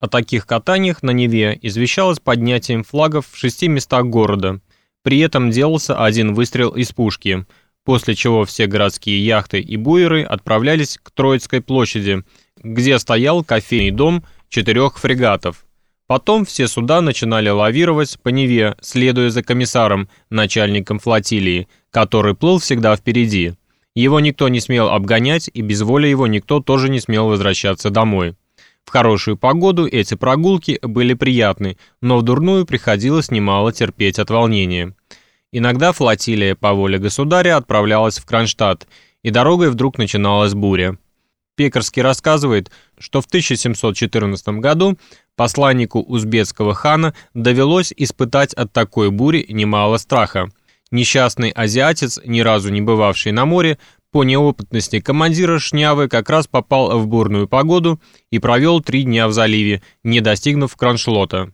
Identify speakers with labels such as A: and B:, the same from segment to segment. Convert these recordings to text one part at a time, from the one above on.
A: О таких катаниях на Неве извещалось поднятием флагов в шести местах города. При этом делался один выстрел из пушки, после чего все городские яхты и буеры отправлялись к Троицкой площади, где стоял кофейный дом четырех фрегатов. Потом все суда начинали лавировать по Неве, следуя за комиссаром, начальником флотилии, который плыл всегда впереди. Его никто не смел обгонять, и без воли его никто тоже не смел возвращаться домой. В хорошую погоду эти прогулки были приятны, но в дурную приходилось немало терпеть от волнения. Иногда флотилия по воле государя отправлялась в Кронштадт, и дорогой вдруг начиналась буря. Пекарский рассказывает, что в 1714 году посланнику узбекского хана довелось испытать от такой бури немало страха. Несчастный азиатец, ни разу не бывавший на море, по неопытности командира Шнявы как раз попал в бурную погоду и провел три дня в заливе, не достигнув Кроншлота.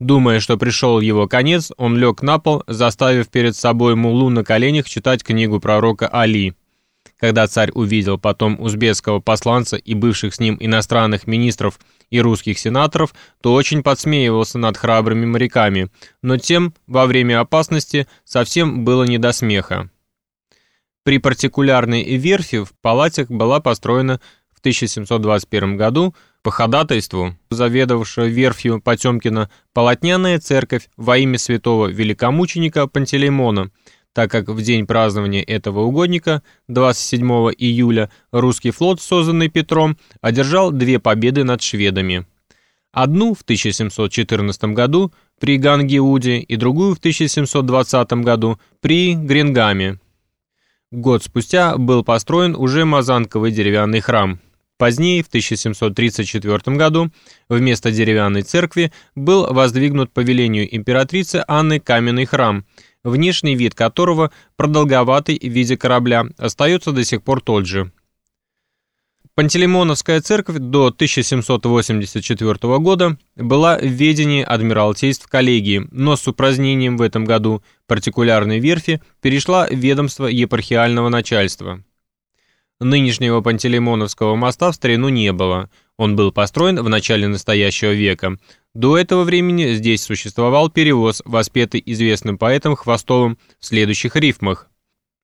A: Думая, что пришел его конец, он лег на пол, заставив перед собой мулу на коленях читать книгу пророка Али. Когда царь увидел потом узбекского посланца и бывших с ним иностранных министров и русских сенаторов, то очень подсмеивался над храбрыми моряками, но тем во время опасности совсем было не до смеха. При партикулярной верфи в палатах была построена в 1721 году по ходатайству заведовавшего верфью Потемкина полотняная церковь во имя святого великомученика Пантелеймона, так как в день празднования этого угодника, 27 июля, русский флот, созданный Петром, одержал две победы над шведами. Одну в 1714 году при Гангеуде и другую в 1720 году при Гренгаме. Год спустя был построен уже мазанковый деревянный храм. Позднее, в 1734 году, вместо деревянной церкви был воздвигнут по велению императрицы Анны каменный храм, внешний вид которого, продолговатый в виде корабля, остается до сих пор тот же. Пантелеймоновская церковь до 1784 года была в ведении Адмиралтейств коллегии, но с упразднением в этом году партикулярной верфи перешла ведомство епархиального начальства. Нынешнего Пантелеймоновского моста в старину не было, он был построен в начале настоящего века. До этого времени здесь существовал перевоз, воспетый известным поэтом Хвостовым в следующих рифмах.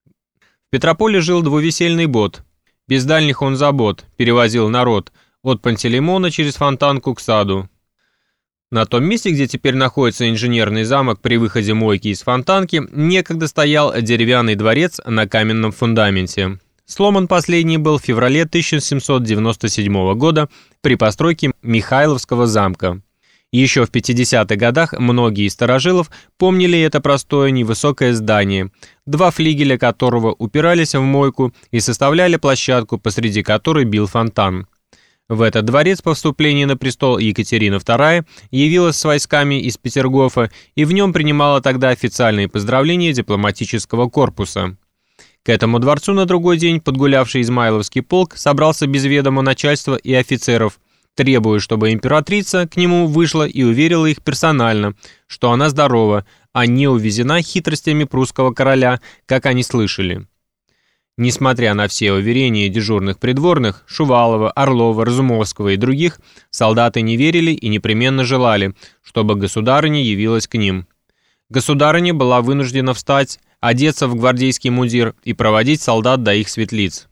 A: В Петрополе жил двувесельный бот – без дальних он забот перевозил народ от Пантелеймона через Фонтанку к саду. На том месте, где теперь находится инженерный замок при выходе мойки из Фонтанки, некогда стоял деревянный дворец на каменном фундаменте. Сломан последний был в феврале 1797 года при постройке Михайловского замка. Еще в 50-х годах многие из старожилов помнили это простое невысокое здание, два флигеля которого упирались в мойку и составляли площадку, посреди которой бил фонтан. В этот дворец по вступлении на престол Екатерина II явилась с войсками из Петергофа и в нем принимала тогда официальные поздравления дипломатического корпуса. К этому дворцу на другой день подгулявший Измайловский полк собрался без ведома начальства и офицеров – требуя, чтобы императрица к нему вышла и уверила их персонально, что она здорова, а не увезена хитростями прусского короля, как они слышали. Несмотря на все уверения дежурных придворных, Шувалова, Орлова, Разумовского и других, солдаты не верили и непременно желали, чтобы государыня явилась к ним. Государыня была вынуждена встать, одеться в гвардейский мундир и проводить солдат до их светлиц.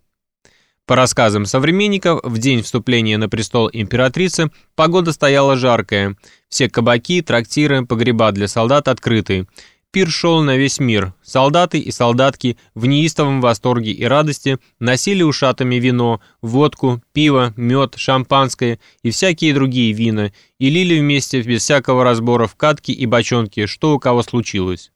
A: По рассказам современников, в день вступления на престол императрицы погода стояла жаркая. Все кабаки, трактиры, погреба для солдат открыты. Пир шел на весь мир. Солдаты и солдатки в неистовом восторге и радости носили ушатами вино, водку, пиво, мед, шампанское и всякие другие вина и лили вместе без всякого разбора в катки и бочонки, что у кого случилось.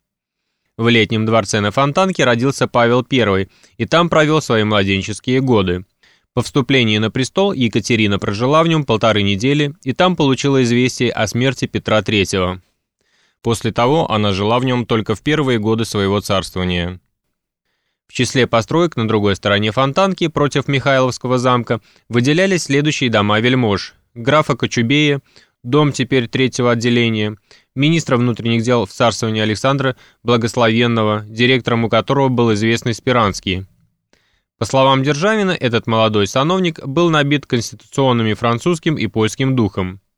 A: В летнем дворце на Фонтанке родился Павел I, и там провел свои младенческие годы. По вступлении на престол Екатерина прожила в нем полторы недели, и там получила известие о смерти Петра III. После того она жила в нем только в первые годы своего царствования. В числе построек на другой стороне Фонтанки против Михайловского замка выделялись следующие дома вельмож. Графа Кочубея, дом теперь третьего отделения, министра внутренних дел в царствовании Александра Благословенного, директором у которого был известный Спиранский. По словам Державина, этот молодой сановник был набит конституционными французским и польским духом.